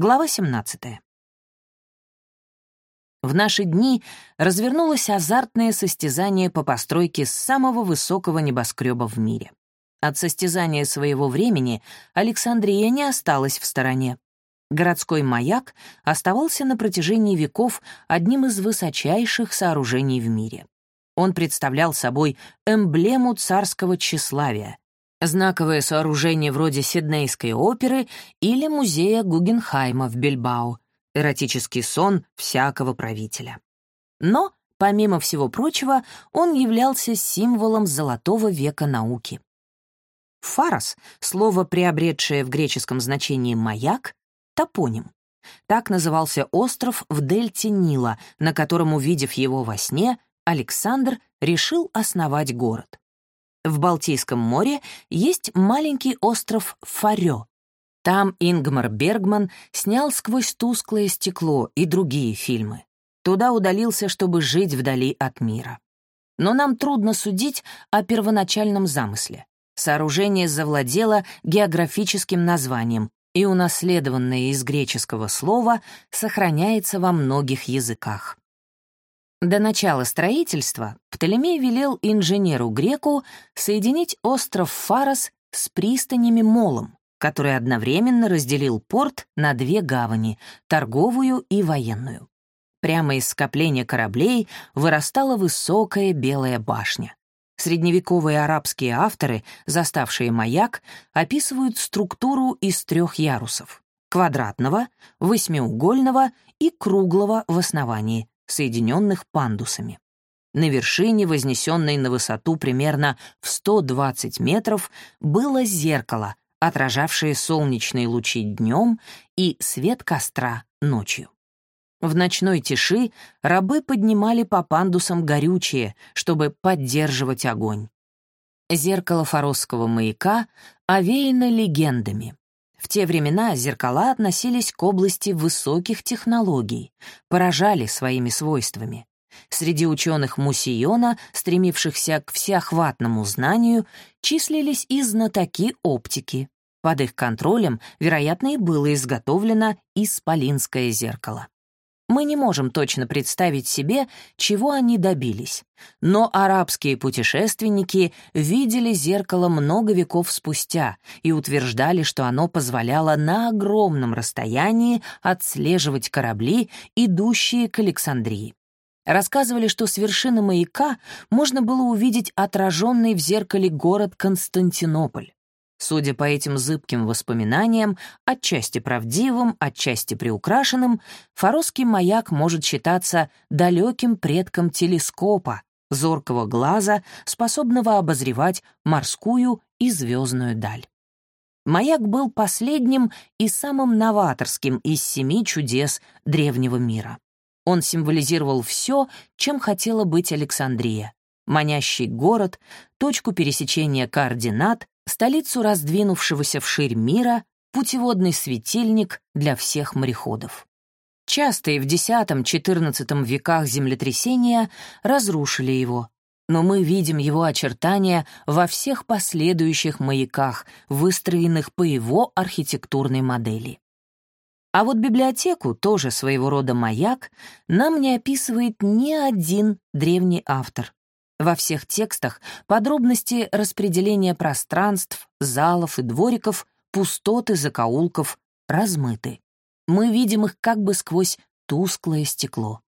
Глава 17. В наши дни развернулось азартное состязание по постройке самого высокого небоскреба в мире. От состязания своего времени Александрия не осталась в стороне. Городской маяк оставался на протяжении веков одним из высочайших сооружений в мире. Он представлял собой эмблему царского тщеславия, знаковое сооружение вроде Сиднейской оперы или музея Гугенхайма в Бильбао, эротический сон всякого правителя. Но, помимо всего прочего, он являлся символом золотого века науки. Фарос — слово, приобретшее в греческом значении «маяк», топоним. Так назывался остров в дельте Нила, на котором, увидев его во сне, Александр решил основать город. В Балтийском море есть маленький остров Фарё. Там Ингмар Бергман снял «Сквозь тусклое стекло» и другие фильмы. Туда удалился, чтобы жить вдали от мира. Но нам трудно судить о первоначальном замысле. Сооружение завладело географическим названием, и унаследованное из греческого слова сохраняется во многих языках. До начала строительства Птолемей велел инженеру-греку соединить остров Фарос с пристанями Молом, который одновременно разделил порт на две гавани — торговую и военную. Прямо из скопления кораблей вырастала высокая белая башня. Средневековые арабские авторы, заставшие маяк, описывают структуру из трех ярусов — квадратного, восьмиугольного и круглого в основании, соединенных пандусами. На вершине, вознесенной на высоту примерно в 120 метров, было зеркало, отражавшее солнечные лучи днем и свет костра ночью. В ночной тиши рабы поднимали по пандусам горючее, чтобы поддерживать огонь. Зеркало форосского маяка овеяно легендами. В те времена зеркала относились к области высоких технологий, поражали своими свойствами. Среди ученых Мусиона, стремившихся к всеохватному знанию, числились и знатоки оптики. Под их контролем, вероятно, и было изготовлено исполинское зеркало. Мы не можем точно представить себе, чего они добились. Но арабские путешественники видели зеркало много веков спустя и утверждали, что оно позволяло на огромном расстоянии отслеживать корабли, идущие к Александрии. Рассказывали, что с вершины маяка можно было увидеть отраженный в зеркале город Константинополь. Судя по этим зыбким воспоминаниям, отчасти правдивым, отчасти приукрашенным, форосский маяк может считаться далеким предком телескопа, зоркого глаза, способного обозревать морскую и звездную даль. Маяк был последним и самым новаторским из семи чудес древнего мира. Он символизировал все, чем хотела быть Александрия — манящий город, точку пересечения координат, столицу раздвинувшегося вширь мира, путеводный светильник для всех мореходов. Частые в X-XIV веках землетрясения разрушили его, но мы видим его очертания во всех последующих маяках, выстроенных по его архитектурной модели. А вот библиотеку, тоже своего рода маяк, нам не описывает ни один древний автор. Во всех текстах подробности распределения пространств, залов и двориков, пустоты закоулков размыты. Мы видим их как бы сквозь тусклое стекло.